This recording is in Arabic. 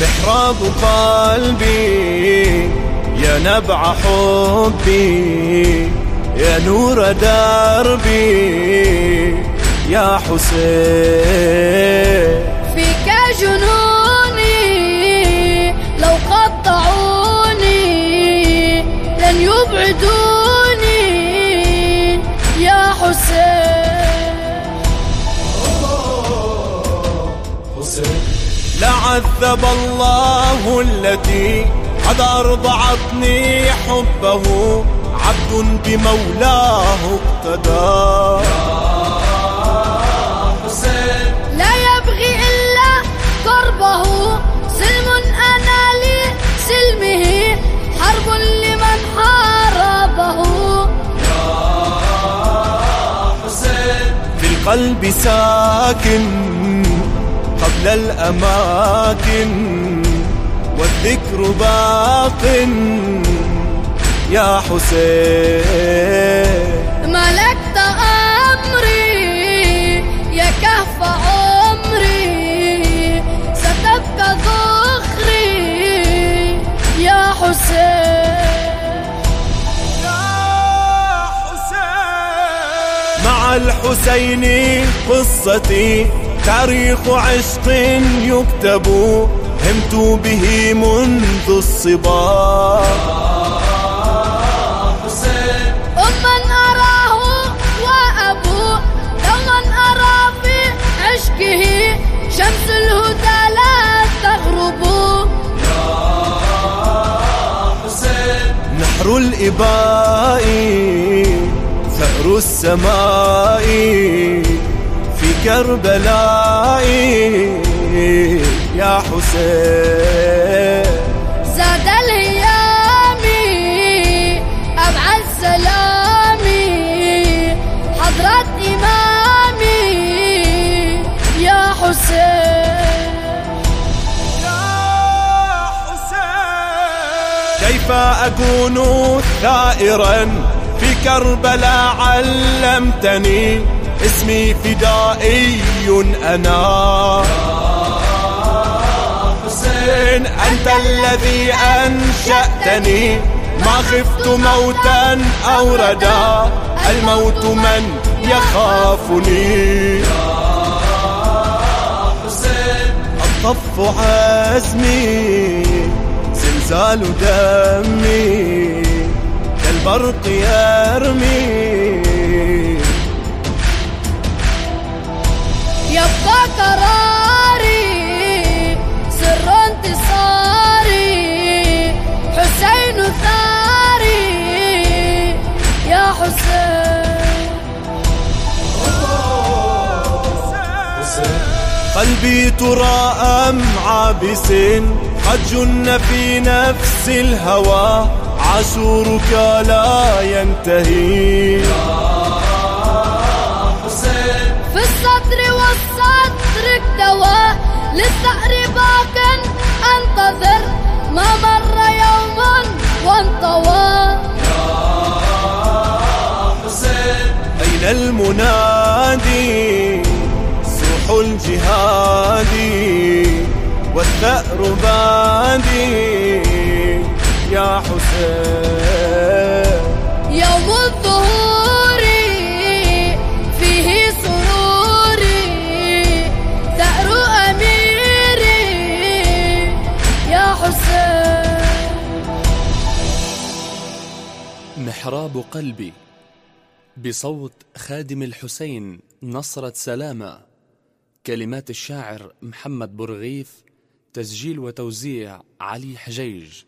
محراب قلبي يا نبع حبي يا نور دربي يا حسين. فيك جنوني لو قطعوني لن يبعدوني يا حسين. لعذب الله التي قد أرضعتني حبه. عبد بمولاه اقتدى. لا يبغي إلا قربه سلم أنا لسلمه. حرب لمن حاربه. في القلب ساكن قبل الأماكن والذكر باق يا حسين. ملكت أمري يا كهف عمري ستبقى ذخري يا حسين. يا حسين. مع الحسين قصتي تاريخ عشق يكتب همت به منذ الصبا أما أراه وأبوه دوما أرى في عشقه شمس الهدى لا تغرب. نحر الإباء ثأر السماء. في كربلاء يا حسين. زاد الهيامي أبعد سلامي حضرة إمامي يا حسين يا حسين. كيف أكون ثائرا في كربلاء علمتني؟ اسمي فدائي أنا حسين أنت الذي أنشأتني. ما خفت موتا أو ردا الموت من يخافني. الطف عزمي زلزال دمي كالبرق يرمي. قلبي ترى أم عابس قد جن في نفس الهوى. عاشورك لا ينتهي. في الصدر والصدر اكتوى. للثأر باق أنتظر. ما مر يوم وانطوى. أين المنادي. الجهاد والثأر بادي. يا حسين. يوم الظهور فيه سروري. ثأر أميري. يا حسين. محراب قلبي. بصوت خادم الحسين نصرة سلامة كلمات الشاعر محمد برغيث تسجيل وتوزيع علي حجيج.